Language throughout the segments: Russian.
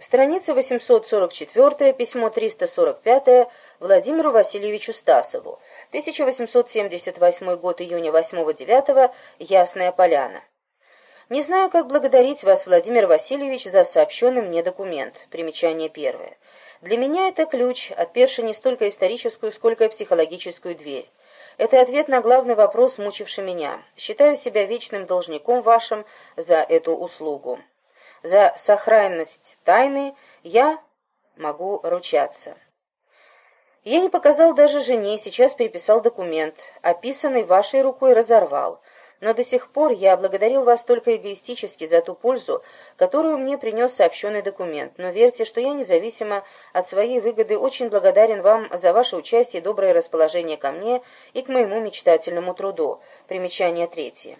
Страница 844, письмо 345 Владимиру Васильевичу Стасову. 1878 год, июня 8-9, Ясная Поляна. Не знаю, как благодарить вас, Владимир Васильевич, за сообщенный мне документ. Примечание первое. Для меня это ключ, отперший не столько историческую, сколько психологическую дверь. Это ответ на главный вопрос, мучивший меня. Считаю себя вечным должником вашим за эту услугу. За сохранность тайны я могу ручаться. Я не показал даже жене, сейчас переписал документ, описанный вашей рукой разорвал. Но до сих пор я благодарил вас только эгоистически за ту пользу, которую мне принес сообщенный документ. Но верьте, что я независимо от своей выгоды очень благодарен вам за ваше участие и доброе расположение ко мне и к моему мечтательному труду. Примечание третье.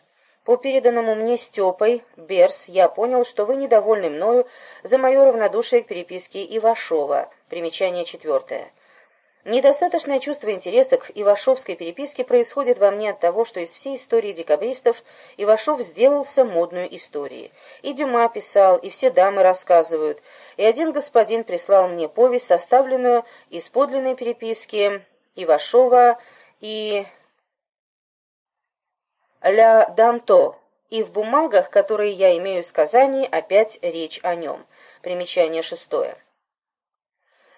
По переданному мне Степой, Берс, я понял, что вы недовольны мною за мое равнодушие к переписке Ивашова. Примечание четвертое. Недостаточное чувство интереса к Ивашовской переписке происходит во мне от того, что из всей истории декабристов Ивашов сделался модной историей. И Дюма писал, и все дамы рассказывают, и один господин прислал мне повесть, составленную из подлинной переписки Ивашова и «Ля Дамто», и в бумагах, которые я имею из Казани, опять речь о нем. Примечание шестое.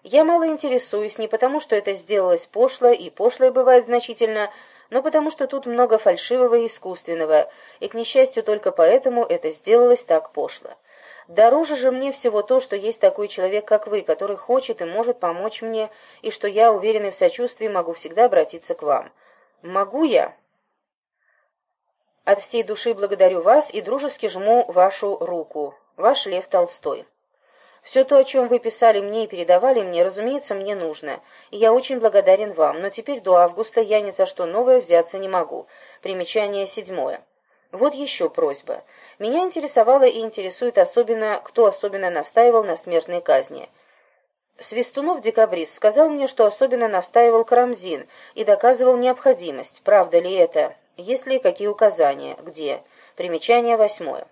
Я мало интересуюсь не потому, что это сделалось пошло, и пошлое бывает значительно, но потому что тут много фальшивого и искусственного, и, к несчастью, только поэтому это сделалось так пошло. Дороже же мне всего то, что есть такой человек, как вы, который хочет и может помочь мне, и что я, уверенный в сочувствии, могу всегда обратиться к вам. Могу я? От всей души благодарю вас и дружески жму вашу руку. Ваш Лев Толстой. Все то, о чем вы писали мне и передавали мне, разумеется, мне нужно, и я очень благодарен вам, но теперь до августа я ни за что новое взяться не могу. Примечание седьмое. Вот еще просьба. Меня интересовало и интересует особенно, кто особенно настаивал на смертной казни. Свистунов декабрист сказал мне, что особенно настаивал Карамзин и доказывал необходимость. Правда ли это? Есть ли какие указания? Где? Примечание восьмое.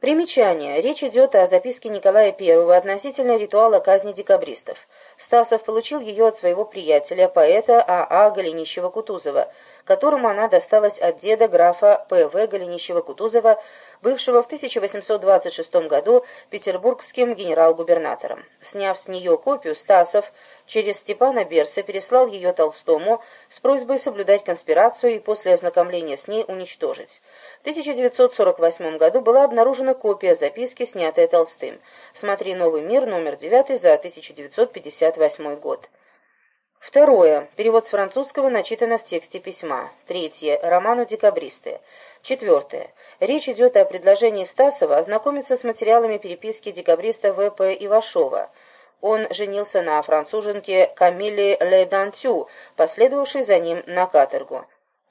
Примечание. Речь идет о записке Николая I относительно ритуала казни декабристов. Стасов получил ее от своего приятеля, поэта А.А. А Голенищева-Кутузова, которому она досталась от деда графа П.В. Голенищева-Кутузова, бывшего в 1826 году петербургским генерал-губернатором. Сняв с нее копию, Стасов через Степана Берса переслал ее Толстому с просьбой соблюдать конспирацию и после ознакомления с ней уничтожить. В 1948 году была обнаружена копия записки, снятая Толстым. Смотри «Новый мир», номер 9 за 1958 год. Второе. Перевод с французского начитано в тексте письма. Третье. Роману «Декабристы». Четвертое. Речь идет о предложении Стасова ознакомиться с материалами переписки декабриста В.П. Ивашова. Он женился на француженке Камиле Ледантю, последовавшей за ним на каторгу.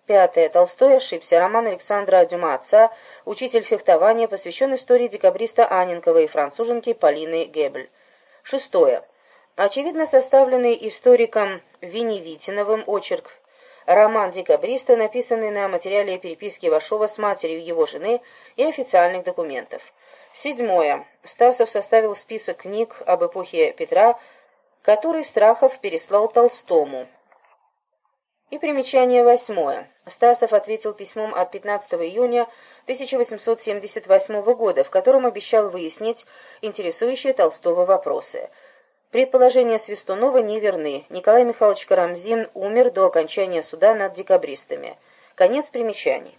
Пятое. Толстой ошибся. Роман Александра Дюма отца, учитель фехтования, посвящен истории декабриста Аненкова и француженки Полины Гебль. Шестое. Очевидно составленный историком Веневитиновым очерк роман декабриста, написанный на материале переписки Вашова с матерью его жены и официальных документов. Седьмое. Стасов составил список книг об эпохе Петра, который Страхов переслал Толстому. И примечание восьмое. Стасов ответил письмом от 15 июня 1878 года, в котором обещал выяснить интересующие Толстого вопросы – Предположения Свистунова неверны. Николай Михайлович Карамзин умер до окончания суда над декабристами. Конец примечаний.